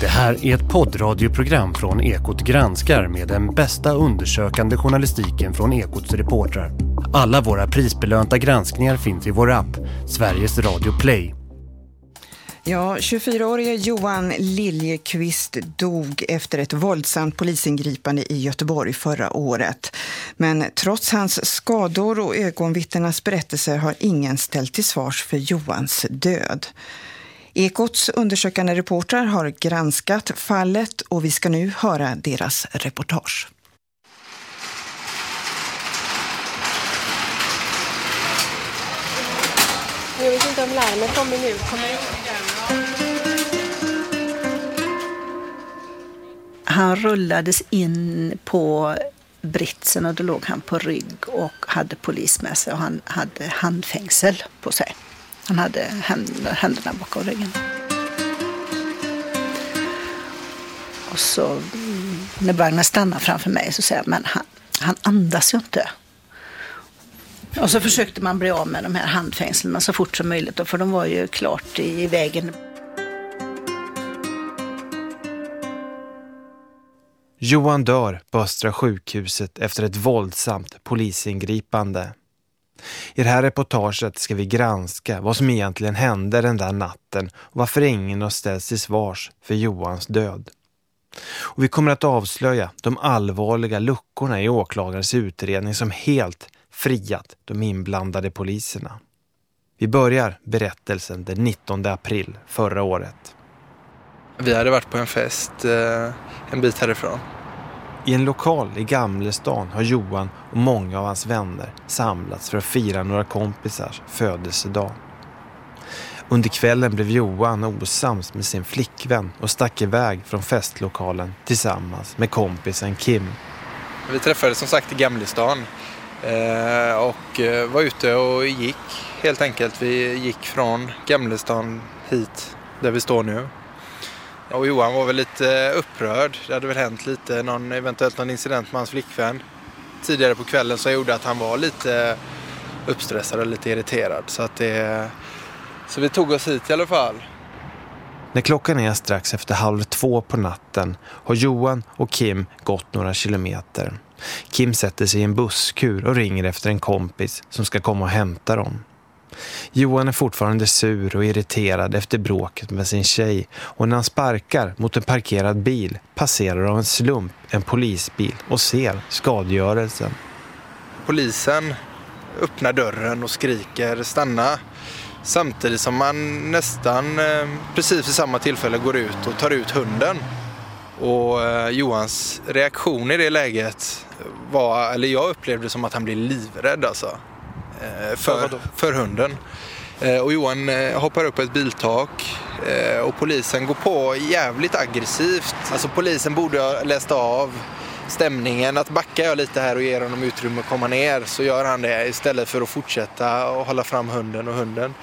Det här är ett poddradioprogram från Ekot granskar med den bästa undersökande journalistiken från Ekots reportrar. Alla våra prisbelönta granskningar finns i vår app, Sveriges Radio Play. Ja, 24-årige Johan Liljekvist dog efter ett våldsamt polisingripande i Göteborg förra året. Men trots hans skador och ögonvittnenas berättelser har ingen ställt till svars för Johans död. Ekots undersökande reportrar har granskat fallet och vi ska nu höra deras reportage. Jag vet inte om larmet kommer nu. Kommer han rullades in på britsen och då låg han på rygg och hade polis med sig och han hade handfängsel på sig. Han hade händerna bakom ryggen. Och så mm, när vagnen stannar framför mig så säger jag, men han, han andas ju inte. Och så försökte man bli av med de här handfängslen så fort som möjligt, för de var ju klart i vägen. Johan dör på Östra sjukhuset efter ett våldsamt polisingripande. I det här reportaget ska vi granska vad som egentligen hände den där natten och varför ingen har ställts till svars för Johans död. Och vi kommer att avslöja de allvarliga luckorna i åklagarens utredning som helt friat de inblandade poliserna. Vi börjar berättelsen den 19 april förra året. Vi hade varit på en fest eh, en bit härifrån. I en lokal i Gamlestan har Johan och många av hans vänner samlats för att fira några kompisars födelsedag. Under kvällen blev Johan osams med sin flickvän och stack iväg från festlokalen tillsammans med kompisen Kim. Vi träffades som sagt i Gamlestan eh, och eh, var ute och gick helt enkelt. Vi gick från Gamlestan hit där vi står nu. Och Johan var väl lite eh, upprörd. Det hade väl hänt lite, någon, eventuellt någon incident med hans flickvän tidigare på kvällen som gjorde att han var lite uppstressad och lite irriterad. Så, att det, så vi tog oss hit i alla fall. När klockan är strax efter halv två på natten har Johan och Kim gått några kilometer. Kim sätter sig i en busskur och ringer efter en kompis som ska komma och hämta dem. Johan är fortfarande sur och irriterad efter bråket med sin tjej och när han sparkar mot en parkerad bil passerar av en slump en polisbil och ser skadegörelsen. Polisen öppnar dörren och skriker stanna samtidigt som man nästan eh, precis vid samma tillfälle går ut och tar ut hunden. Och eh, Johans reaktion i det läget var, eller jag upplevde det som att han blev livrädd alltså. Eh, för, för hunden. Eh, och Johan eh, hoppar upp på ett biltak och polisen går på jävligt aggressivt. Alltså polisen borde ha läst av stämningen. Att backar jag lite här och ger honom utrymme att komma ner så gör han det istället för att fortsätta och hålla fram hunden och hunden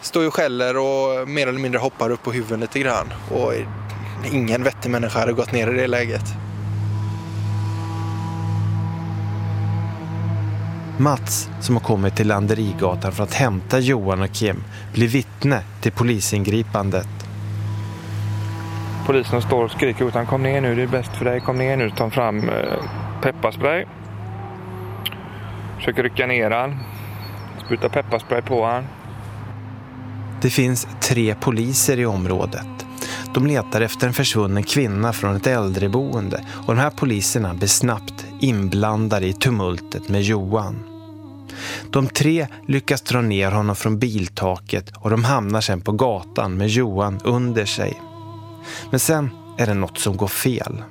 står och skäller och mer eller mindre hoppar upp på huvudet lite grann. Och ingen vettig människa hade gått ner i det läget. Mats, som har kommit till Landerigatan för att hämta Johan och Kim, blir vittne till polisingripandet. Polisen står och skriker ut han kom ner nu, det är bäst för dig, kom ner nu, ta fram eh, pepparspray. Försöker rycka ner han, spruta pepparspray på han. Det finns tre poliser i området. De letar efter en försvunnen kvinna från ett äldreboende och de här poliserna blir snabbt inblandade i tumultet med Johan. De tre lyckas dra ner honom från biltaket och de hamnar sen på gatan med Johan under sig. Men sen är det något som går fel.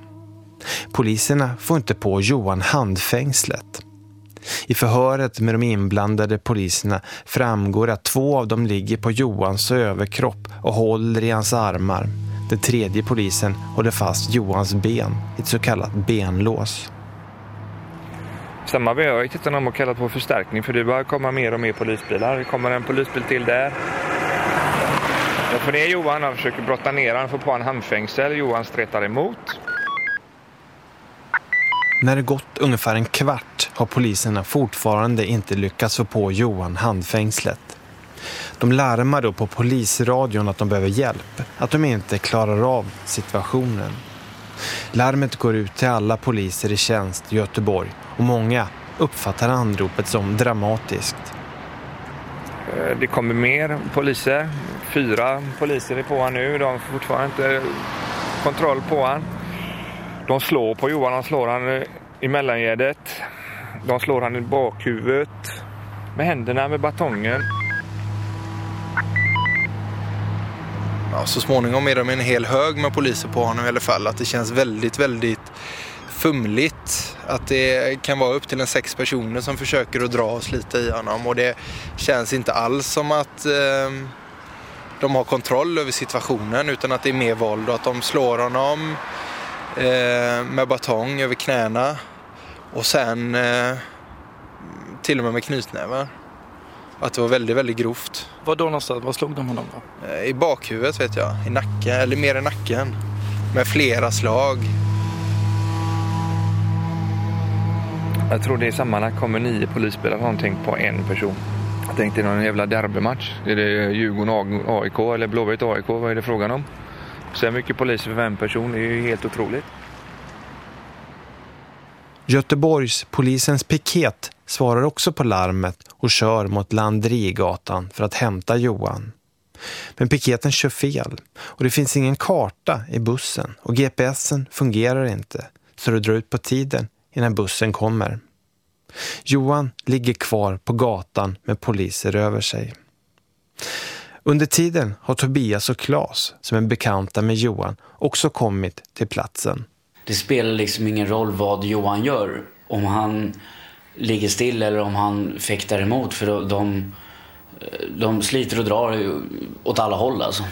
Poliserna får inte på Johan handfängslet. I förhöret med de inblandade poliserna framgår att två av dem ligger på Johans överkropp och håller i hans armar. Den tredje polisen håller fast Johans ben i ett så kallat benlås. Sen har jag tittat om och kallat på förstärkning för det börjar komma mer och mer polisbilar. Det kommer en polisbil till där. Jag får ner Johan, han försöker brotta ner han får på en handfängsel. Johan stretar emot. När det gått ungefär en kvart har poliserna fortfarande inte lyckats få på Johan handfängslet. De larmar då på polisradion att de behöver hjälp, att de inte klarar av situationen. Larmet går ut till alla poliser i tjänst i Göteborg och många uppfattar anropet som dramatiskt. Eh, det kommer mer poliser. Fyra poliser är på han nu. De har fortfarande inte kontroll på han. De slår på Johan. De slår han eh, i mellangärdet. De slår han i bakhuvudet med händerna med batongen. Ja, så småningom är de en hel hög med poliser på honom i alla fall. Att det känns väldigt, väldigt fumligt. Att det kan vara upp till en sex personer som försöker att dra och slita i honom. Och det känns inte alls som att eh, de har kontroll över situationen utan att det är mer våld och att de slår honom eh, med batong över knäna och sen eh, till och med med knytnävar. Att det var väldigt, väldigt grovt. Var då någonstans? Var slog de honom då? Eh, I bakhuvudet vet jag, i nacken, eller mer i nacken. Med flera slag. Jag tror det är sammanlagt kommer nio polisbilar någonting på en person. Jag tänkte någon jävla derbymatch. Är det Djurgården AIK eller Blåvitt AIK? Vad är det frågan om? Så mycket poliser för en person, det är ju helt otroligt. Göteborgs polisens piket svarar också på larmet och kör mot Landrigatan för att hämta Johan. Men piketen kör fel och det finns ingen karta i bussen och GPSen fungerar inte så det drar ut på tiden innan bussen kommer. Johan ligger kvar på gatan med poliser över sig. Under tiden har Tobias och Klas, som är bekanta med Johan, också kommit till platsen. Det spelar liksom ingen roll vad Johan gör. Om han ligger still eller om han fäktar emot. För de, de sliter och drar åt alla håll alltså.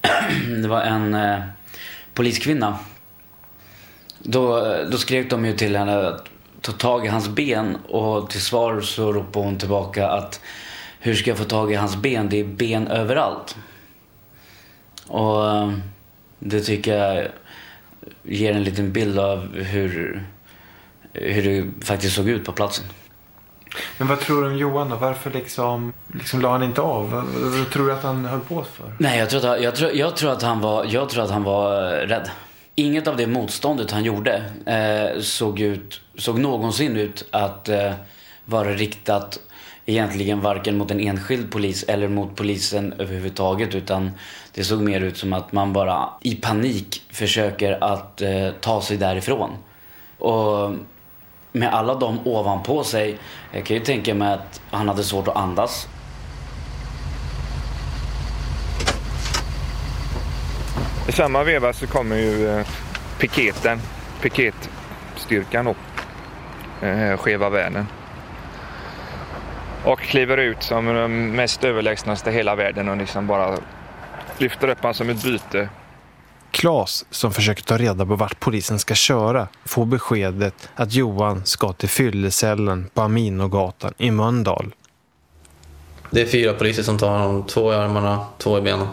Det var en eh, poliskvinna. Då, eh, då skrek de ju till henne att ta tag i hans ben och till svar så ropade hon tillbaka att hur ska jag få tag i hans ben? Det är ben överallt. Och eh, det tycker jag ger en liten bild av hur, hur det faktiskt såg ut på platsen. Men vad tror du om Johan då? Varför liksom, liksom la han inte av? Vad, vad tror du att han höll på för? Nej, jag tror att, jag tror, jag tror att, han, var, jag tror att han var rädd. Inget av det motståndet han gjorde eh, såg, ut, såg någonsin ut att eh, vara riktat egentligen varken mot en enskild polis eller mot polisen överhuvudtaget utan det såg mer ut som att man bara i panik försöker att eh, ta sig därifrån. Och med alla dem ovanpå sig, jag kan ju tänka mig att han hade svårt att andas. I samma veva så kommer ju eh, piketen, piketstyrkan upp, Cheva eh, skeva världen. Och kliver ut som den mest överlägsnaste i hela världen och liksom bara lyfter upp honom som ett byte. Klas, som försöker ta reda på vart polisen ska köra, får beskedet att Johan ska till fyllecellen på Aminogatan i Mölndal. Det är fyra poliser som tar honom, två i armarna, två i benen,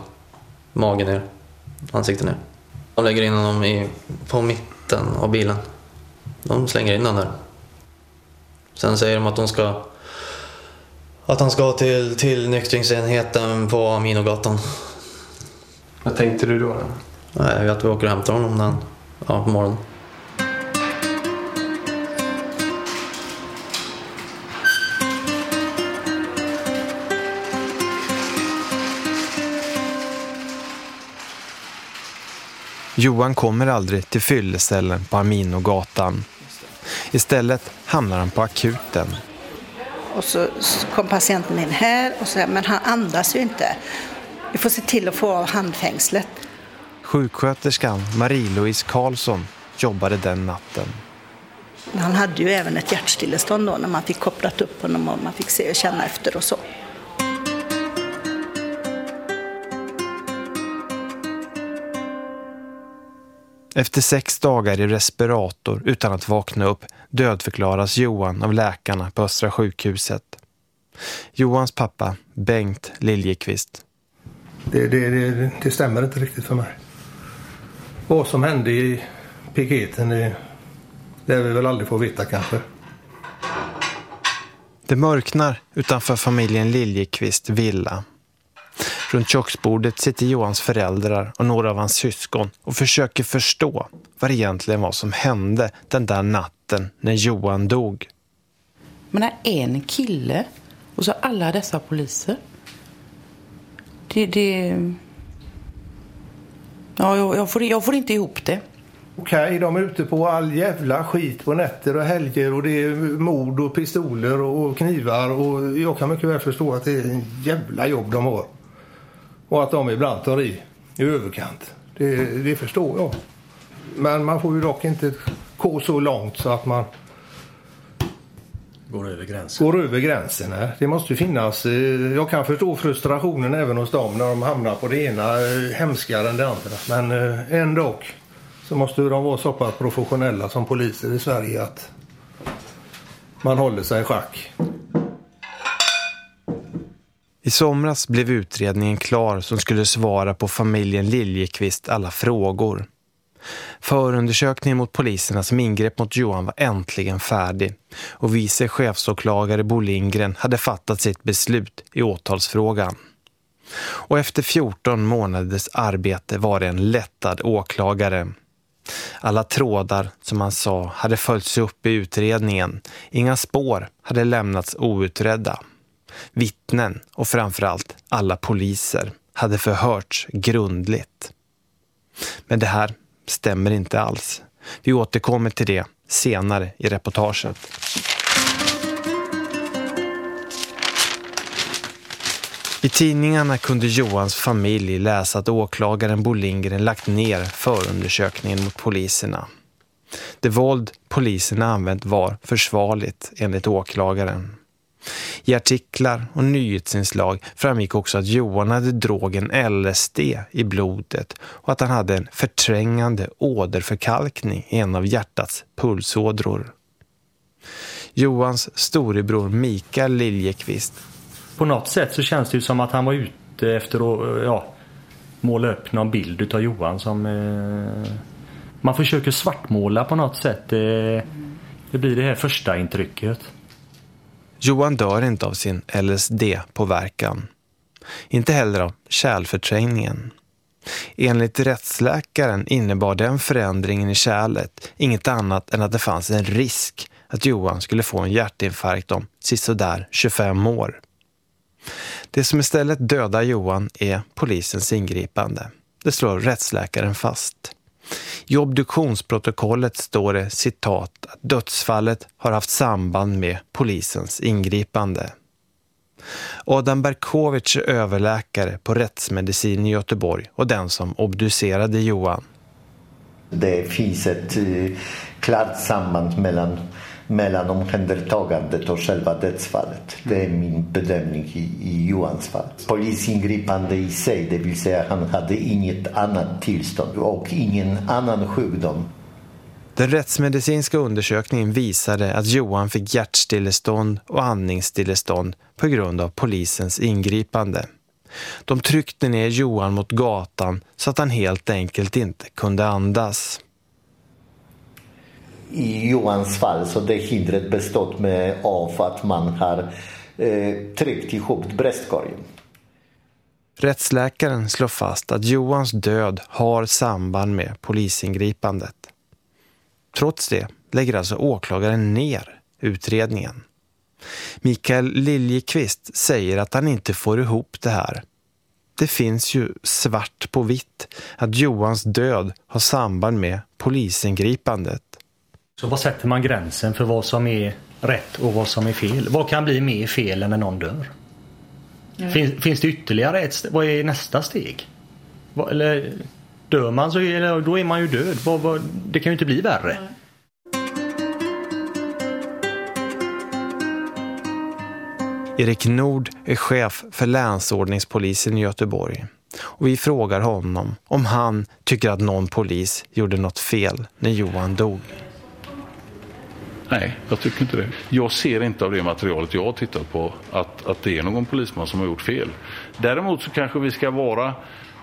magen ner, ansiktet ner. De lägger in honom i, på mitten av bilen. De slänger in honom där. Sen säger de att de ska att han ska till, till nykteringsenheten på Aminogatan. Vad tänkte du då? Nej, att vi åker och hämtar honom den, ja, på morgonen. Johan kommer aldrig till fyllecellen på Aminogatan. Istället hamnar han på akuten. Och så kom patienten in här och så men han andas ju inte. Vi får se till att få av handfängslet. Sjuksköterskan Marie-Louise Karlsson jobbade den natten. Han hade ju även ett hjärtstillestånd då när man fick kopplat upp honom och man fick se och känna efter och så. Efter sex dagar i respirator utan att vakna upp dödförklaras Johan av läkarna på Östra sjukhuset. Johans pappa, Bengt Liljekvist. Det, det, det, det stämmer inte riktigt för mig. Vad som hände i piketen, det lär vi väl aldrig få veta kanske. Det mörknar utanför familjen Liljekvist villa. Runt köksbordet sitter Johans föräldrar och några av hans syskon och försöker förstå vad det egentligen var som hände den där natten när Johan dog. Men en kille och så alla dessa poliser. Det... det... Ja, jag, jag, får, jag får inte ihop det. Okej, okay, de är ute på all jävla skit på nätter och helger och det är mord och pistoler och knivar och jag kan mycket väl förstå att det är en jävla jobb de har. Och att de ibland tar i i överkant. Det, det förstår jag. Men man får ju dock inte gå så långt så att man Går över gränsen. Går över gränsen. Det måste finnas. Eh, jag kan förstå frustrationen även hos dem när de hamnar på det ena eh, hemskare än det andra. Men eh, ändå så måste de vara så pass professionella som poliser i Sverige att man håller sig i schack. I somras blev utredningen klar som skulle svara på familjen Liljekvist alla frågor. Förundersökningen mot poliserna som ingrepp mot Johan var äntligen färdig och vice chefsåklagare Bo Lindgren hade fattat sitt beslut i åtalsfrågan. Och efter 14 månaders arbete var det en lättad åklagare. Alla trådar, som han sa, hade följts upp i utredningen. Inga spår hade lämnats outredda. Vittnen och framförallt alla poliser hade förhörts grundligt. Men det här stämmer inte alls. Vi återkommer till det senare i reportaget. I tidningarna kunde Johans familj läsa att åklagaren Bo Lindgren lagt ner förundersökningen mot poliserna. Det våld poliserna använt var försvarligt enligt åklagaren. I artiklar och nyhetsinslag framgick också att Johan hade drogen LSD i blodet och att han hade en förträngande åderförkalkning i en av hjärtats pulsådror. Johans storebror Mikael Liljekvist. På något sätt så känns det ju som att han var ute efter att ja, måla upp någon bild av Johan som eh, man försöker svartmåla på något sätt. Eh, det blir det här första intrycket. Johan dör inte av sin LSD-påverkan. Inte heller av kärlförträngningen. Enligt rättsläkaren innebar den förändringen i kärlet inget annat än att det fanns en risk att Johan skulle få en hjärtinfarkt om sisådär 25 år. Det som istället dödar Johan är polisens ingripande. Det slår rättsläkaren fast. I obduktionsprotokollet står det citat att dödsfallet har haft samband med polisens ingripande. Adam Berkovic är överläkare på rättsmedicin i Göteborg och den som obducerade Johan. Det finns ett eh, klart samband mellan mellan omhändertagandet och själva dödsfallet. Det är min bedömning i, i Johans fall. Polisingripande i sig, det vill säga han hade inget annat tillstånd och ingen annan sjukdom. Den rättsmedicinska undersökningen visade att Johan fick hjärtstillestånd och andningsstillestånd på grund av polisens ingripande. De tryckte ner Johan mot gatan så att han helt enkelt inte kunde andas i Johans fall så det hindret bestått med av att man har eh, tryckt ihop bröstkorgen. Rättsläkaren slår fast att Johans död har samband med polisingripandet. Trots det lägger alltså åklagaren ner utredningen. Mikael Liljekvist säger att han inte får ihop det här. Det finns ju svart på vitt att Johans död har samband med polisingripandet. Så vad sätter man gränsen för vad som är rätt och vad som är fel? Vad kan bli mer fel än när någon dör? Mm. Finns, finns det ytterligare ett Vad är nästa steg? Vad, eller dör man så eller, då är man ju död. Vad, vad, det kan ju inte bli värre. Mm. Erik Nord är chef för länsordningspolisen i Göteborg. Och vi frågar honom om han tycker att någon polis gjorde något fel när Johan dog. Nej, jag tycker inte det. Jag ser inte av det materialet jag har tittat på att, att det är någon polisman som har gjort fel. Däremot så kanske vi ska vara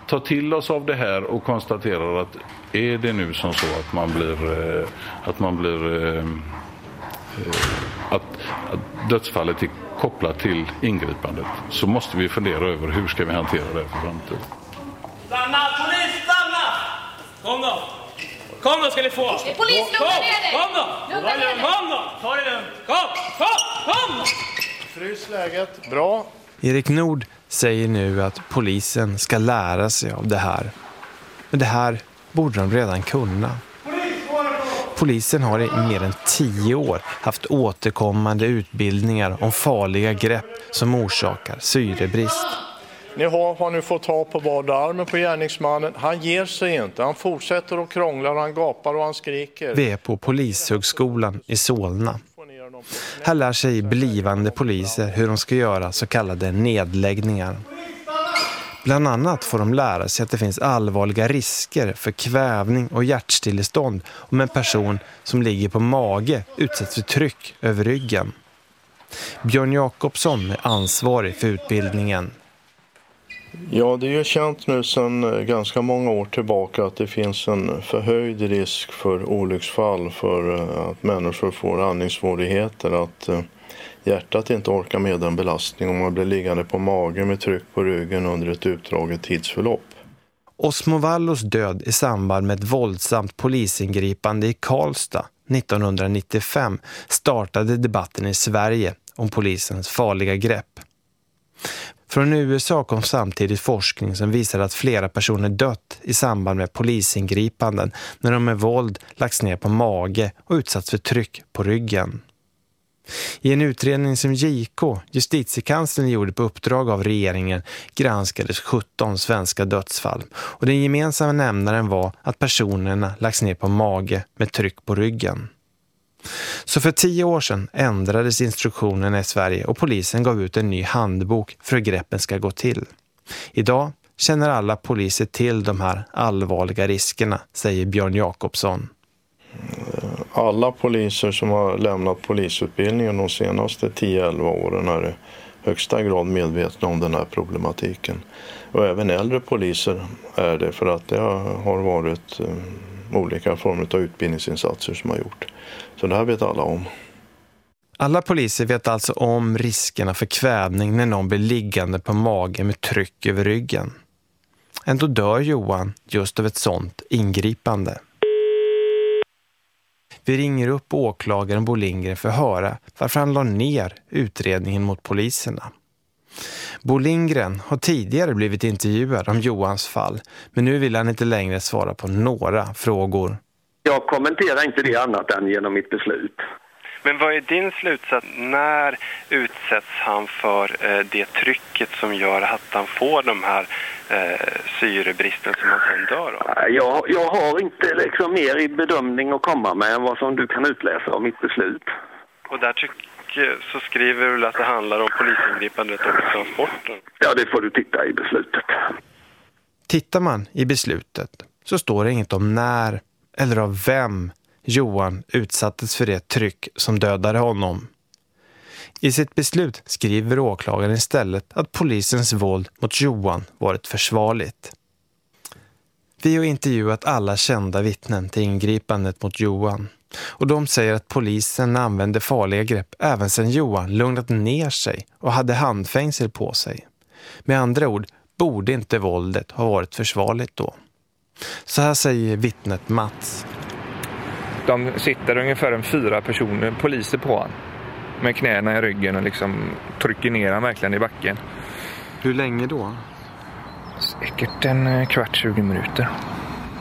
ta till oss av det här och konstatera att är det nu som så att man blir, eh, att man blir eh, eh, att, att dödsfallet är kopplat till ingripandet så måste vi fundera över hur ska vi hantera det för framtiden. Stanna! Polis, stanna! Kom då! Kom då ska ni få! Polis, lugna ner dig! Kom då! Lugna ner dig! Kom då! Ta det lugnt! Kom! Kom! Kom! Frys läget. Bra. Erik Nord säger nu att polisen ska lära sig av det här. Men det här borde de redan kunna. Polisen har i mer än tio år haft återkommande utbildningar om farliga grepp som orsakar syrebrist. Ni har, har nu fått ta på armen på gärningsmannen. Han ger sig inte. Han fortsätter att krångla och han gapar och han skriker. Vi är på Polishögskolan i Solna. Här lär sig blivande poliser hur de ska göra så kallade nedläggningar. Bland annat får de lära sig att det finns allvarliga risker för kvävning och hjärtstillestånd om en person som ligger på mage utsätts för tryck över ryggen. Björn Jakobsson är ansvarig för utbildningen. Ja, det är ju känt nu sedan eh, ganska många år tillbaka att det finns en förhöjd risk för olycksfall för eh, att människor får andningssvårigheter, att eh, hjärtat inte orkar med den belastning om man blir liggande på magen med tryck på ryggen under ett utdraget tidsförlopp. Osmo Vallos död i samband med ett våldsamt polisingripande i Karlstad 1995 startade debatten i Sverige om polisens farliga grepp. Från USA kom samtidigt forskning som visade att flera personer dött i samband med polisingripanden när de med våld lagts ner på mage och utsatts för tryck på ryggen. I en utredning som JK, justitiekanslern gjorde på uppdrag av regeringen, granskades 17 svenska dödsfall. Och den gemensamma nämnaren var att personerna lagts ner på mage med tryck på ryggen. Så för tio år sedan ändrades instruktionerna i Sverige och polisen gav ut en ny handbok för hur greppen ska gå till. Idag känner alla poliser till de här allvarliga riskerna, säger Björn Jakobsson. Alla poliser som har lämnat polisutbildningen de senaste 10-11 åren är i högsta grad medvetna om den här problematiken. Och även äldre poliser är det för att det har varit eh, olika former av utbildningsinsatser som har gjort. Så det här vet alla om. Alla poliser vet alltså om riskerna för kvävning när någon blir liggande på magen med tryck över ryggen. Ändå dör Johan just av ett sånt ingripande. Vi ringer upp åklagaren Bo Lindgren för att höra varför han la ner utredningen mot poliserna. Bo Lindgren har tidigare blivit intervjuad om Johans fall, men nu vill han inte längre svara på några frågor. Jag kommenterar inte det annat än genom mitt beslut. Men vad är din slutsats? När utsätts han för eh, det trycket som gör att han får de här eh, syrebristen som han sen dör av? Jag, jag har inte liksom mer i bedömning att komma med än vad som du kan utläsa av mitt beslut. Och där tycker, så skriver du att det handlar om polisingripandet och transporten? Ja, det får du titta i beslutet. Tittar man i beslutet så står det inget om när eller av vem Johan utsattes för det tryck som dödade honom. I sitt beslut skriver åklagaren istället att polisens våld mot Johan varit försvarligt. Vi har intervjuat alla kända vittnen till ingripandet mot Johan. Och de säger att polisen använde farliga grepp även sedan Johan lugnat ner sig och hade handfängsel på sig. Med andra ord borde inte våldet ha varit försvarligt då. Så här säger vittnet Mats. De sitter ungefär en fyra personer, poliser på honom. Med knäna i ryggen och liksom trycker ner honom verkligen i backen. Hur länge då? Säkert en eh, kvart, 20 minuter.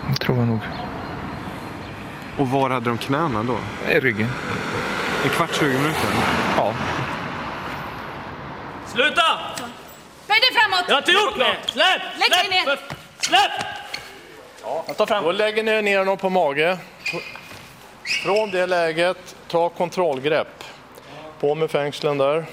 Det tror jag nog. Och var hade de knäna då? I ryggen. En kvart, 20 minuter? Ja. Sluta! Böj dig framåt! Jag har inte gjort något! Släpp! Lägg dig ner! Släpp! Ja, ta fram. Då lägger ni ner honom på mage. Från det läget, ta kontrollgrepp. På med fängslen där.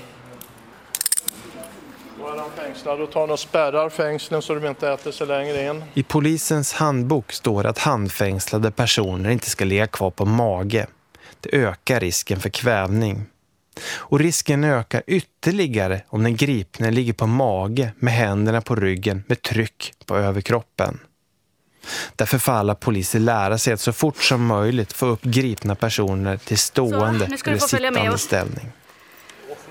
Då är han fängslad och tar och spärrar fängslen så de inte äter sig längre in. I polisens handbok står att handfängslade personer inte ska ligga kvar på mage. Det ökar risken för kvävning. Och risken ökar ytterligare om den gripne ligger på mage med händerna på ryggen med tryck på överkroppen. Därför får alla poliser lära sig att så fort som möjligt få upp gripna personer till stående eller sittande ställning.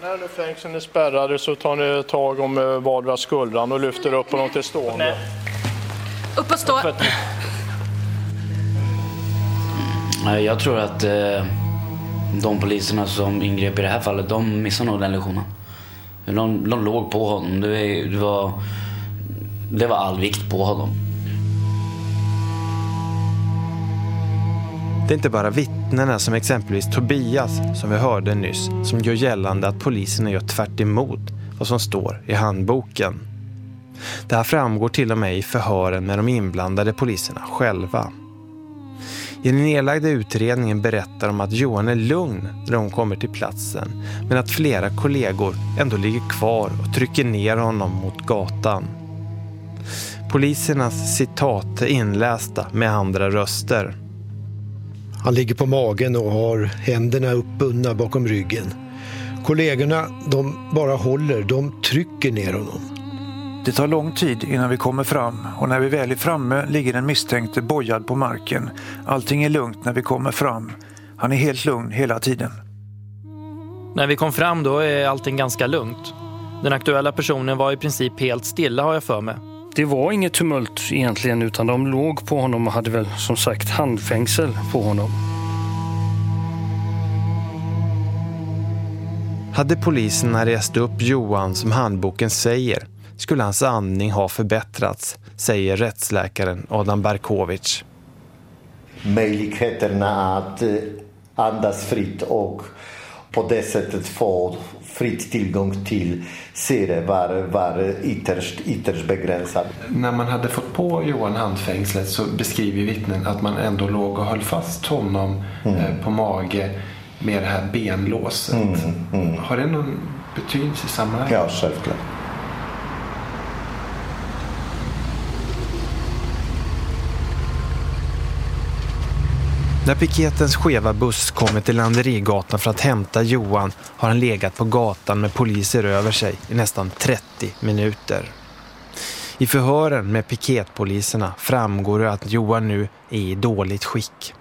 När nu fängseln är spärrade så tar ni tag om eh, vardera skuldran och lyfter upp honom till stående. Upp och stå. Nej, Jag tror att eh, de poliserna som ingrep i det här fallet, de missade nog den lektionen. De, de låg på honom. Det, var- det, var, det var all vikt på honom. Det är inte bara vittnena som exempelvis Tobias, som vi hörde nyss, som gör gällande att poliserna gör tvärt emot vad som står i handboken. Det här framgår till och med i förhören med de inblandade poliserna själva. I den nedlagda utredningen berättar de att Johan är lugn när de kommer till platsen, men att flera kollegor ändå ligger kvar och trycker ner honom mot gatan. Polisernas citat är inlästa med andra röster. Han ligger på magen och har händerna uppbundna bakom ryggen. Kollegorna, de bara håller, de trycker ner honom. Det tar lång tid innan vi kommer fram och när vi väl är framme ligger den misstänkte bojad på marken. Allting är lugnt när vi kommer fram. Han är helt lugn hela tiden. När vi kom fram då är allting ganska lugnt. Den aktuella personen var i princip helt stilla har jag för mig. Det var inget tumult egentligen utan de låg på honom och hade väl som sagt handfängsel på honom. Hade poliserna rest upp Johan som handboken säger skulle hans andning ha förbättrats, säger rättsläkaren Adam Barkovic. möjligheterna att eh, andas fritt och på det sättet få fritt tillgång till syre var, var ytterst, ytterst begränsad. När man hade fått på Johan handfängslet så beskriver vittnen att man ändå låg och höll fast honom eh, på mage med det här benlåset. Har det någon betydelse i sammanhanget? Ja, självklart. När piketens skeva buss kommer till Landerigatan för att hämta Johan har han legat på gatan med poliser över sig i nästan 30 minuter. I förhören med piketpoliserna framgår det att Johan nu är i dåligt skick.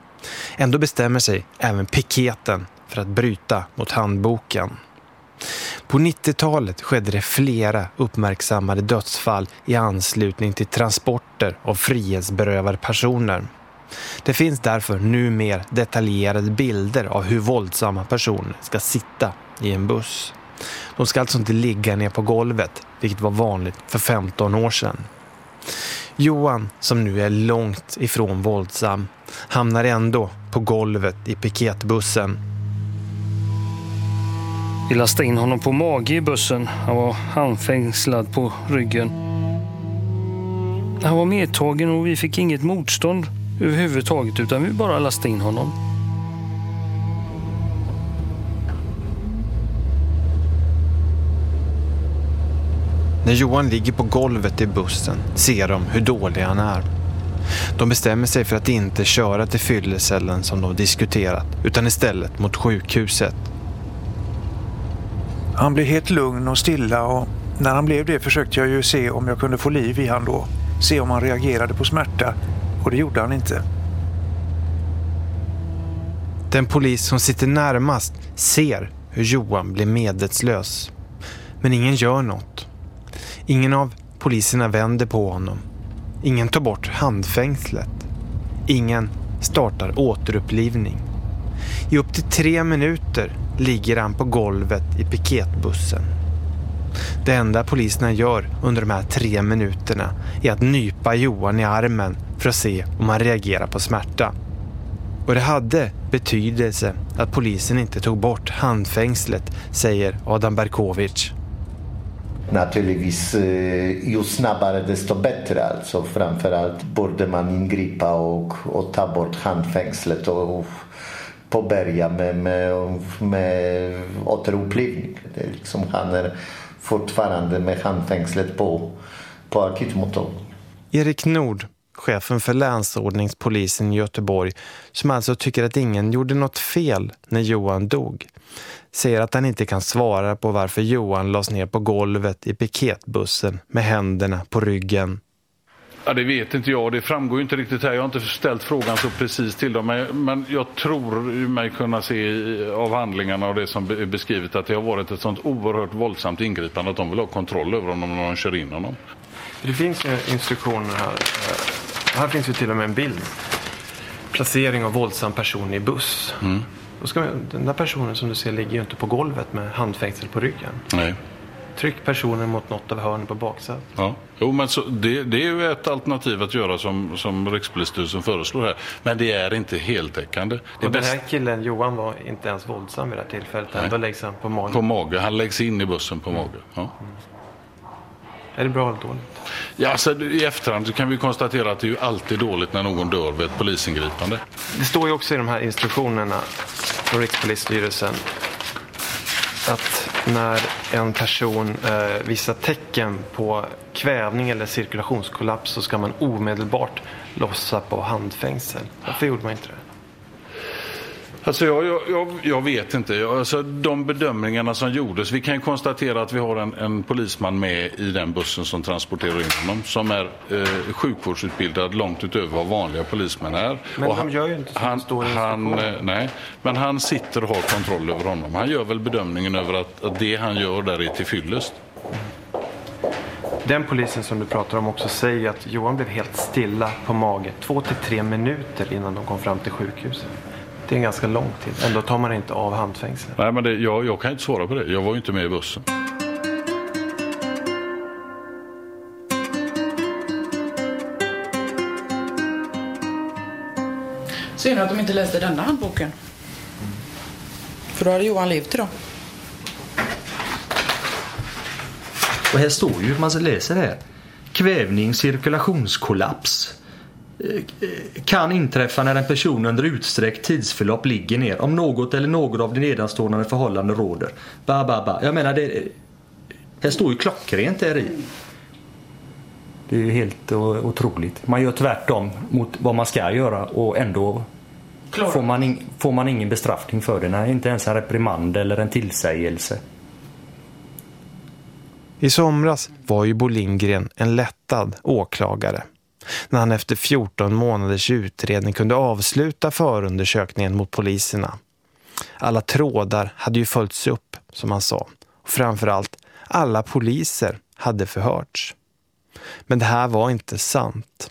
Ändå bestämmer sig även piketen för att bryta mot handboken. På 90-talet skedde det flera uppmärksammade dödsfall i anslutning till transporter av frihetsberövade personer. Det finns därför nu mer detaljerade bilder av hur våldsamma personer ska sitta i en buss. De ska alltså inte ligga ner på golvet, vilket var vanligt för 15 år sedan. Johan, som nu är långt ifrån våldsam, hamnar ändå på golvet i piketbussen. Vi lastade in honom på mage i bussen. Han var handfängslad på ryggen. Han var medtagen och vi fick inget motstånd överhuvudtaget utan vi bara lastade in honom. När Johan ligger på golvet i bussen ser de hur dålig han är. De bestämmer sig för att inte köra till fyllecellen som de diskuterat utan istället mot sjukhuset. Han blev helt lugn och stilla och när han blev det försökte jag ju se om jag kunde få liv i han då. Se om han reagerade på smärta och det gjorde han inte. Den polis som sitter närmast ser hur Johan blir medvetslös. Men ingen gör något. Ingen av poliserna vänder på honom. Ingen tar bort handfängslet. Ingen startar återupplivning. I upp till tre minuter ligger han på golvet i piketbussen. Det enda poliserna gör under de här tre minuterna är att nypa Johan i armen för att se om han reagerar på smärta. Och det hade betydelse att polisen inte tog bort handfängslet, säger Adam Berkovic. Naturligtvis, eh, ju snabbare desto bättre. Alltså, framförallt borde man ingripa och, och ta bort handfängslet och, och påbörja med, med, med återupplivning. Det är liksom, han är fortfarande med handfängslet på, på akutmottagningen. Erik Nord, chefen för länsordningspolisen i Göteborg, som alltså tycker att ingen gjorde något fel när Johan dog, säger att han inte kan svara på varför Johan lades ner på golvet i piketbussen med händerna på ryggen. Ja, det vet inte jag. Det framgår inte riktigt här. Jag har inte ställt frågan så precis till dem. Men, men jag tror mig kunna se av handlingarna och det som är beskrivet att det har varit ett sånt oerhört våldsamt ingripande att de vill ha kontroll över honom när de kör in honom. Det finns ju instruktioner här. Här finns ju till och med en bild. Placering av våldsam person i buss. Då ska man, den där personen som du ser ligger ju inte på golvet med handfängsel på ryggen. Nej. Tryck personen mot något av hörnen på baksätet. Ja. Jo, men så, det, det är ju ett alternativ att göra som, som Rikspolisstyrelsen föreslår här. Men det är inte heltäckande. Det Och den här killen, Johan, var inte ens våldsam vid det här tillfället. Nej. Ändå läggs han på magen. på mage. Han läggs in i bussen på mage. Ja. Är det bra eller dåligt? Ja, alltså, I efterhand kan vi konstatera att det är ju alltid dåligt när någon dör vid ett polisingripande. Det står ju också i de här instruktionerna från Rikspolisstyrelsen att när en person eh, visar tecken på kvävning eller cirkulationskollaps så ska man omedelbart lossa på handfängsel. Varför gjorde man inte det? Alltså jag, jag, jag, jag vet inte. Jag- Alltså de bedömningarna som gjordes. Vi kan konstatera att vi har en, en polisman med i den bussen som transporterar in honom. Som är eh, sjukvårdsutbildad långt utöver vad vanliga polismän är. Men Och de gör ju inte som han, i han, eh, Nej, men han sitter och har kontroll över honom. Han gör väl bedömningen över att, att det han gör där är till fyllest. Den polisen som du pratar om också säger att Johan blev helt stilla på mage två till tre minuter innan de kom fram till sjukhuset. Det är en ganska lång tid. Ändå tar man inte av handfängslet. Nej, men det, jag, jag kan inte svara på det. Jag var ju inte med i bussen. Synd att de inte läste denna handboken. För då hade Johan levt idag. Och här står ju, man läser här. Kvävning, cirkulationskollaps. Kan inträffa när en person under utsträckt tidsförlopp ligger ner. Om något eller något av de nedanstående förhållanden råder. Ba, ba, ba. Jag menar, det, här står ju klockrent där i. Det är ju helt otroligt. Man gör tvärtom mot vad man ska göra och ändå får man, in, får man ingen bestraffning för det. Nej, inte ens en reprimand eller en tillsägelse. I somras var ju Bo Lindgren en lättad åklagare. När han efter 14 månaders utredning kunde avsluta förundersökningen mot poliserna. Alla trådar hade ju följts upp, som han sa. Och framförallt, alla poliser hade förhörts. Men det här var inte sant.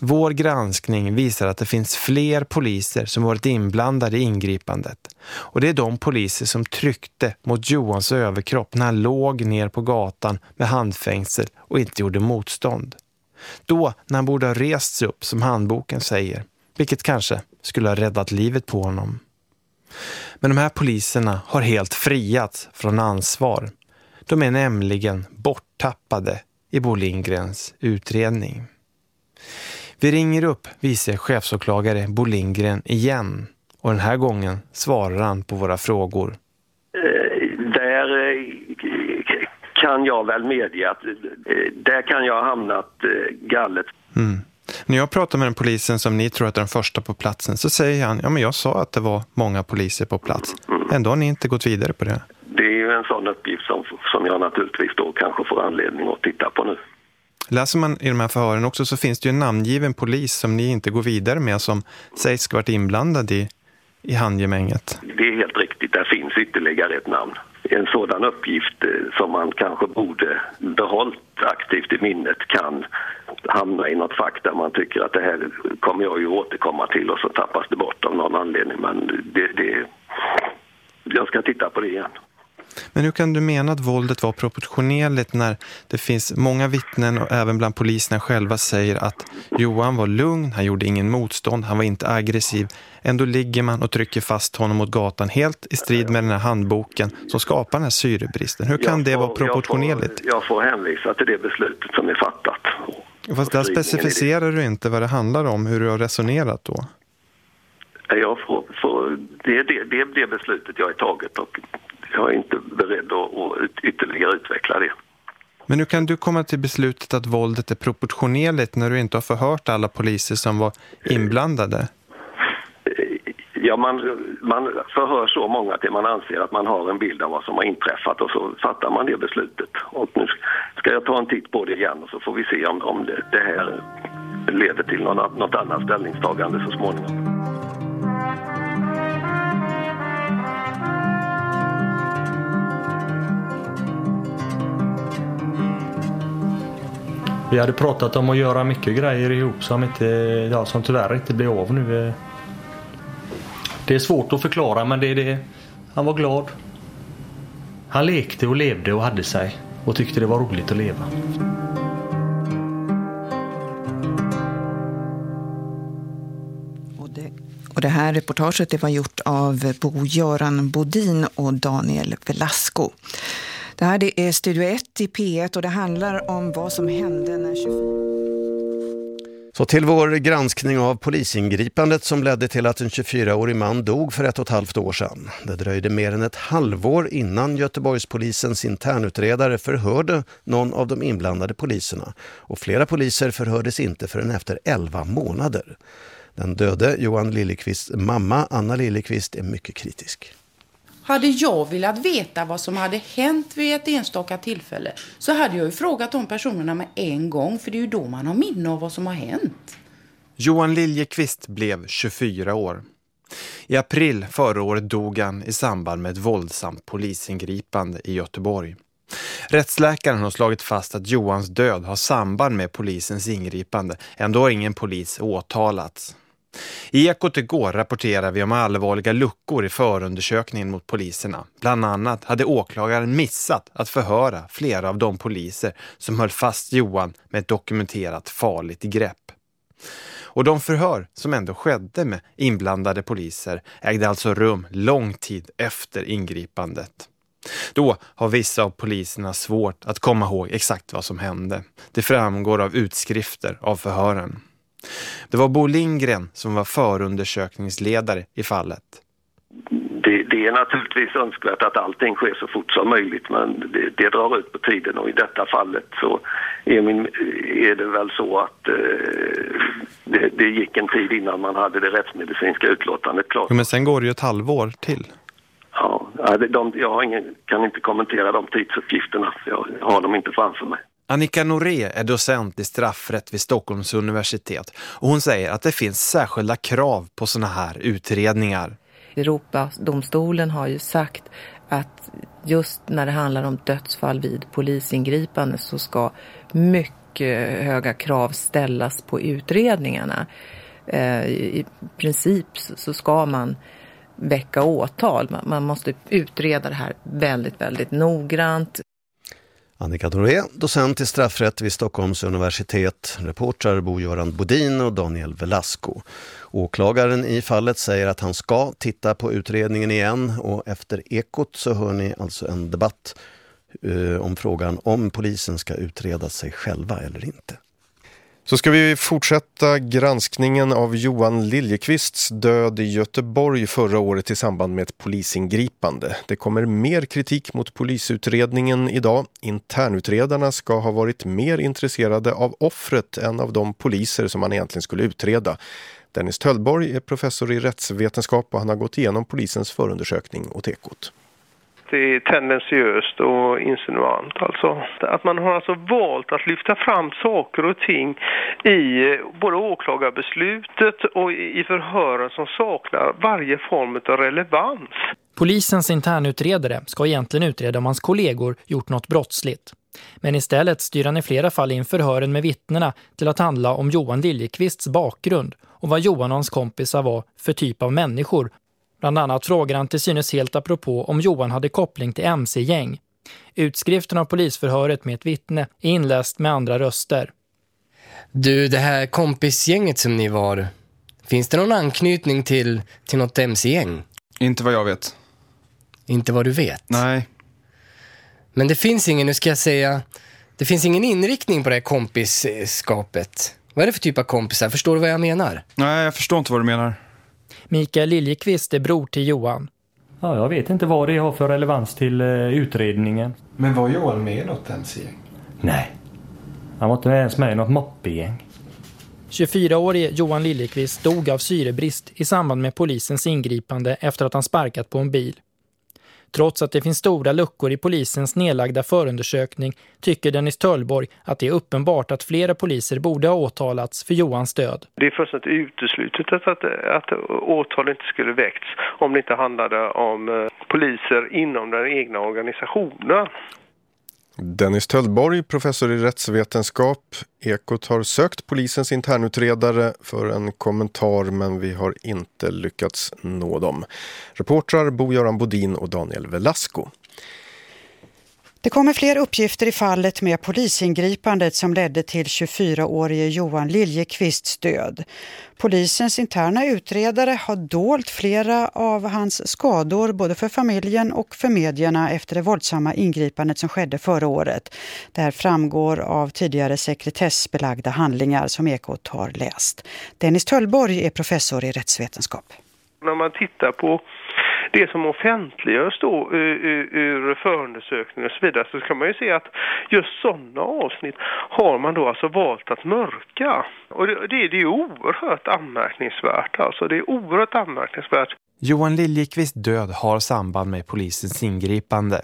Vår granskning visar att det finns fler poliser som varit inblandade i ingripandet. Och det är de poliser som tryckte mot Johans överkropp när han låg ner på gatan med handfängsel och inte gjorde motstånd. Då när han borde ha rest sig upp som handboken säger, vilket kanske skulle ha räddat livet på honom. Men de här poliserna har helt friats från ansvar. De är nämligen borttappade i Bo Lindgrens utredning. Vi ringer upp vice chefsåklagare Bo Lindgren igen och den här gången svarar han på våra frågor. Eh, där eh, kan jag väl medge att eh, där kan jag ha hamnat eh, galet. Mm. När jag pratar med den polisen som ni tror att är den första på platsen så säger han, ja men jag sa att det var många poliser på plats. Ändå har ni inte gått vidare på det. Det är ju en sån uppgift som, som jag naturligtvis då kanske får anledning att titta på nu. Läser man i de här förhören också så finns det ju en namngiven polis som ni inte går vidare med som sägs ska varit inblandad i, i handgemänget. Det är helt riktigt, där finns ytterligare ett namn. En sådan uppgift eh, som man kanske borde behållit aktivt i minnet kan hamna i något fack där man tycker att det här kommer jag ju återkomma till och så tappas det bort av någon anledning. Men det, det, jag ska titta på det igen. Men hur kan du mena att våldet var proportionerligt när det finns många vittnen och även bland poliserna själva säger att Johan var lugn, han gjorde ingen motstånd, han var inte aggressiv. Ändå ligger man och trycker fast honom mot gatan helt i strid med den här handboken som skapar den här syrebristen. Hur kan Jag det får- vara proportionerligt? Jag får, jag får hänvisa till det beslutet som är fattat. Fast där specificerar du inte vad det handlar om, hur du har resonerat då. Jag får, får, det, är det, det det beslutet jag har tagit och jag är inte beredd att, ytterligare utveckla det. Men hur kan du komma till beslutet att våldet är proportionerligt när du inte har förhört alla poliser som var inblandade? Ja, man, man förhör så många till man anser att man har en bild av vad som har inträffat och så fattar man det beslutet. Och nu ska jag ta en titt på det igen och så får vi se om, om det, det här leder till något, något annat ställningstagande så småningom. Vi hade pratat om att göra mycket grejer ihop som, inte, ja, som tyvärr inte blev av nu. Det är svårt att förklara men det är det. Han var glad. Han lekte och levde och hade sig och tyckte det var roligt att leva. Och det här reportaget det var gjort av Bo-Göran Bodin och Daniel Velasco. Det här det är Studio 1 i P1 och det handlar om vad som hände när 24... Så till vår granskning av polisingripandet som ledde till att en 24-årig man dog för ett och ett halvt år sedan. Det dröjde mer än ett halvår innan Göteborgspolisens internutredare förhörde någon av de inblandade poliserna. Och flera poliser förhördes inte förrän efter 11 månader. Den döde Johan Liljeqvists mamma Anna Liljeqvist är mycket kritisk. Hade jag velat veta vad som hade hänt vid ett enstaka tillfälle så hade jag ju frågat de personerna med en gång för det är ju då man har minne av vad som har hänt. Johan Liljekvist blev 24 år. I april förra året dog han i samband med ett våldsamt polisingripande i Göteborg. Rättsläkaren har slagit fast att Johans död har samband med polisens ingripande. Ändå har ingen polis åtalats. I Ekot igår rapporterar vi om allvarliga luckor i förundersökningen mot poliserna. Bland annat hade åklagaren missat att förhöra flera av de poliser som höll fast Johan med ett dokumenterat farligt grepp. Och de förhör som ändå skedde med inblandade poliser ägde alltså rum lång tid efter ingripandet. Då har vissa av poliserna svårt att komma ihåg exakt vad som hände. Det framgår av utskrifter av förhören. Det var Bo Lindgren som var förundersökningsledare i fallet. Det, det, är naturligtvis önskvärt att allting sker så fort som möjligt men det, det drar ut på tiden och i detta fallet så är, min, är det väl så att eh, det, det, gick en tid innan man hade det rättsmedicinska utlåtandet klart. men sen går det ju ett halvår till. Ja, de, jag ingen, kan inte kommentera de tidsuppgifterna. Jag har dem inte framför mig. Annika Noré är docent i straffrätt vid Stockholms universitet och hon säger att det finns särskilda krav på såna här utredningar. Europadomstolen har ju sagt att just när det handlar om dödsfall vid polisingripande så ska mycket höga krav ställas på utredningarna. Eh, I princip så ska man väcka åtal. Man måste utreda det här väldigt, väldigt noggrant. Annika Doré, docent i straffrätt vid Stockholms universitet, reportrar Bo-Göran Bodin och Daniel Velasco. Åklagaren i fallet säger att han ska titta på utredningen igen och efter Ekot så hör ni alltså en debatt eh, om frågan om polisen ska utreda sig själva eller inte. Så ska vi fortsätta granskningen av Johan Liljeqvists död i Göteborg förra året i samband med ett polisingripande. Det kommer mer kritik mot polisutredningen idag. Internutredarna ska ha varit mer intresserade av offret än av de poliser som man egentligen skulle utreda. Dennis Töllborg är professor i rättsvetenskap och han har gått igenom polisens förundersökning åt Ekot det är tendensiöst och insinuant. Alltså, att man har alltså valt att lyfta fram saker och ting i eh, både åklagarbeslutet och i förhören som saknar varje form av relevans. Polisens internutredare ska egentligen utreda om hans kollegor gjort något brottsligt. Men istället styr han i flera fall in förhören med vittnena till att handla om Johan Liljeqvists bakgrund och vad Johan och hans kompisar var för typ av människor Bland annat frågar han till synes helt apropå om Johan hade koppling till MC-gäng. Utskriften av polisförhöret med ett vittne är inläst med andra röster. Du, det här kompisgänget som ni var, finns det någon anknytning till, till något MC-gäng? Inte vad jag vet. Inte vad du vet? Nej. Men det finns ingen, nu ska jag säga, det finns ingen inriktning på det här kompisskapet. Vad är det för typ av kompisar? Förstår du vad jag menar? Nej, jag förstår inte vad du menar. Mikael Liljekvist är bror till Johan. Ja, jag vet inte vad det har för relevans till uh, utredningen. Men var Johan med i något MC-gäng? Nej. Han var inte ens med i något moppegäng. 24-årige Johan Liljeqvist dog av syrebrist i samband med polisens ingripande efter att han sparkat på en bil. Trots att det finns stora luckor i polisens nedlagda förundersökning tycker Dennis Töllborg att det är uppenbart att flera poliser borde ha åtalats för Johans död. Det är först uteslutet att, att, att åtal inte skulle väckts om det inte handlade om eh, poliser inom den egna organisationen. Dennis Töllborg, professor i rättsvetenskap. Ekot har sökt polisens internutredare för en kommentar men vi har inte lyckats nå dem. Reportrar Bo-Göran Bodin och Daniel Velasco. Det kommer fler uppgifter i fallet med polisingripandet som ledde till 24-årige Johan Liljekvists död. Polisens interna utredare har dolt flera av hans skador både för familjen och för medierna efter det våldsamma ingripandet som skedde förra året. Det här framgår av tidigare sekretessbelagda handlingar som Ekot har läst. Dennis Töllborg är professor i rättsvetenskap. När man tittar på det som offentliggörs då eh, eh, ur förundersökningen och så vidare så kan man ju se att just sådana avsnitt har man då alltså valt att mörka. Och det, det, det är oerhört anmärkningsvärt alltså, det är oerhört anmärkningsvärt. Johan Liljekvists död har samband med polisens ingripande.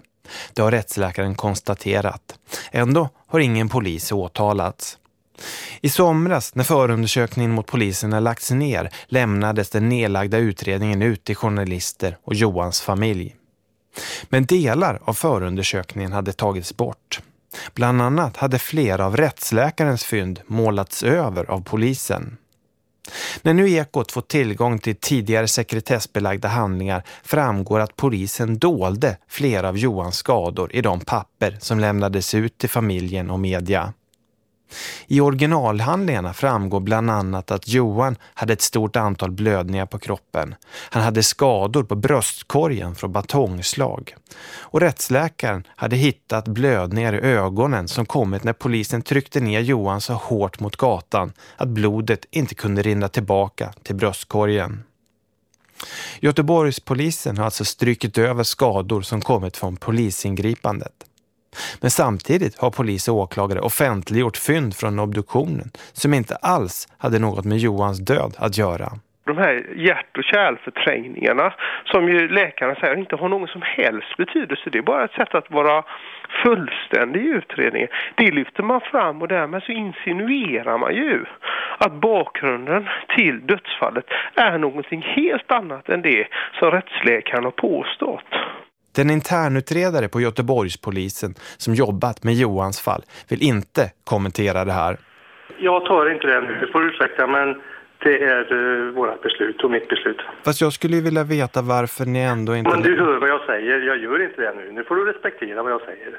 Det har rättsläkaren konstaterat. Ändå har ingen polis åtalats. I somras, när förundersökningen mot polisen har lagts ner, lämnades den nedlagda utredningen ut till journalister och Johans familj. Men delar av förundersökningen hade tagits bort. Bland annat hade flera av rättsläkarens fynd målats över av polisen. När nu Ekot fått tillgång till tidigare sekretessbelagda handlingar framgår att polisen dolde flera av Johans skador i de papper som lämnades ut till familjen och media. I originalhandlingarna framgår bland annat att Johan hade ett stort antal blödningar på kroppen. Han hade skador på bröstkorgen från batongslag. Och rättsläkaren hade hittat blödningar i ögonen som kommit när polisen tryckte ner Johan så hårt mot gatan att blodet inte kunde rinna tillbaka till bröstkorgen. Göteborgspolisen har alltså strykit över skador som kommit från polisingripandet. Men samtidigt har polis och åklagare offentliggjort fynd från obduktionen som inte alls hade något med Johans död att göra. De här hjärt- och kärlförträngningarna som ju läkarna säger inte har någon som helst betydelse. Det är bara ett sätt att vara fullständig i utredningen. Det lyfter man fram och därmed så insinuerar man ju att bakgrunden till dödsfallet är någonting helt annat än det som rättsläkaren har påstått. Den internutredare på Göteborgspolisen som jobbat med Johans fall vill inte kommentera det här. Jag tar inte det nu, det får ursäkta men det är uh, vårt beslut och mitt beslut. Fast jag skulle ju vilja veta varför ni ändå inte... Men du hör vad jag säger, jag gör inte det nu. Nu får du respektera vad jag säger.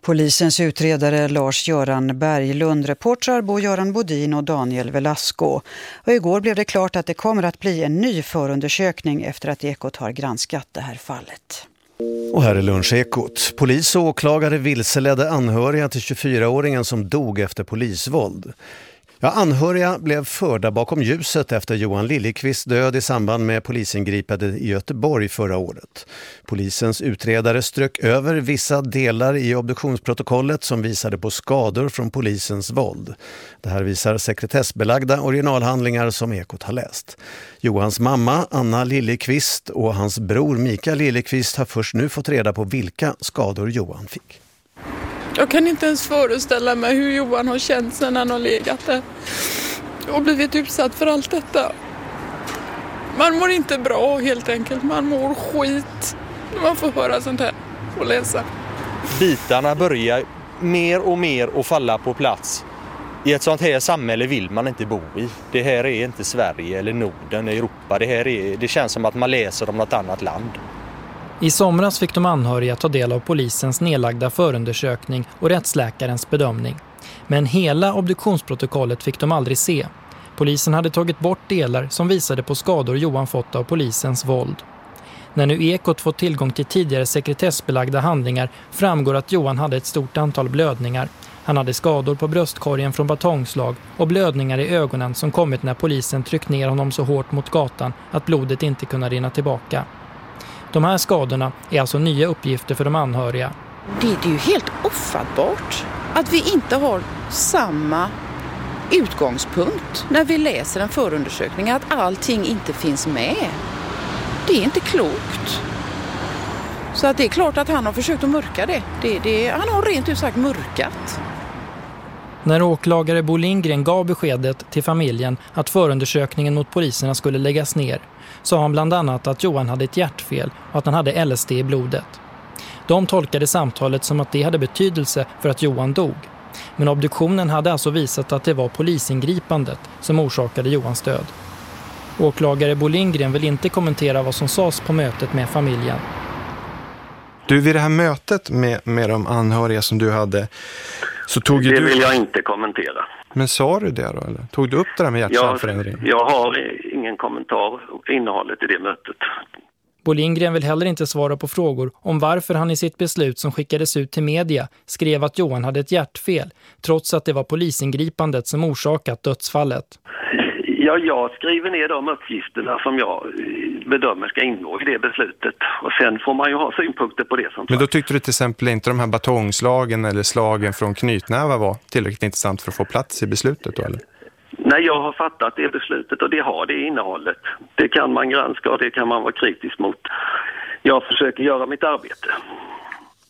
Polisens utredare Lars-Göran Berglund, reportrar Bo-Göran Bodin och Daniel Velasco. Och igår blev det klart att det kommer att bli en ny förundersökning efter att Ekot har granskat det här fallet. Och här är lunchekot. Polis och åklagare vilseledde anhöriga till 24-åringen som dog efter polisvåld. Ja, anhöriga blev förda bakom ljuset efter Johan Liljeqvists död i samband med polisingripandet i Göteborg förra året. Polisens utredare strök över vissa delar i obduktionsprotokollet som visade på skador från polisens våld. Det här visar sekretessbelagda originalhandlingar som Ekot har läst. Johans mamma Anna Liljeqvist, och hans bror Mikael Liljeqvist har först nu fått reda på vilka skador Johan fick. Jag kan inte ens föreställa mig hur Johan har känt sig när han har legat där och blivit utsatt för allt detta. Man mår inte bra helt enkelt. Man mår skit när man får höra sånt här och läsa. Bitarna börjar mer och mer att falla på plats. I ett sånt här samhälle vill man inte bo i. Det här är inte Sverige eller Norden, Europa. Det, här är, det känns som att man läser om något annat land. I somras fick de anhöriga ta del av polisens nedlagda förundersökning och rättsläkarens bedömning. Men hela obduktionsprotokollet fick de aldrig se. Polisen hade tagit bort delar som visade på skador Johan fått av polisens våld. När nu Ekot fått tillgång till tidigare sekretessbelagda handlingar framgår att Johan hade ett stort antal blödningar. Han hade skador på bröstkorgen från batongslag och blödningar i ögonen som kommit när polisen tryckt ner honom så hårt mot gatan att blodet inte kunde rinna tillbaka. De här skadorna är alltså nya uppgifter för de anhöriga. Det, det är ju helt ofattbart att vi inte har samma utgångspunkt när vi läser en förundersökning att allting inte finns med. Det är inte klokt. Så att det är klart att han har försökt att mörka det. det, det han har rent ut sagt mörkat. När åklagare Bo Lindgren gav beskedet till familjen att förundersökningen mot poliserna skulle läggas ner sa han bland annat att Johan hade ett hjärtfel och att han hade LSD i blodet. De tolkade samtalet som att det hade betydelse för att Johan dog. Men obduktionen hade alltså visat att det var polisingripandet som orsakade Johans död. Åklagare Bo Lindgren vill inte kommentera vad som sades på mötet med familjen. Du, vid det här mötet med, med de anhöriga som du hade så tog det du... vill jag inte kommentera. Men sa du det då? Eller? Tog du upp det där med hjärtcellförändring? Jag, jag har ingen kommentar innehållet i det mötet. Bo Lindgren vill heller inte svara på frågor om varför han i sitt beslut som skickades ut till media skrev att Johan hade ett hjärtfel, trots att det var polisingripandet som orsakat dödsfallet. Ja, jag skriver ner de uppgifterna som jag bedömer ska ingå i det beslutet. Och sen får man ju ha synpunkter på det. Som Men då tyckte du till exempel inte de här batongslagen eller slagen från knytnäva var tillräckligt intressant för att få plats i beslutet då, eller? Nej, jag har fattat det beslutet och det har det innehållet. Det kan man granska och det kan man vara kritisk mot. Jag försöker göra mitt arbete.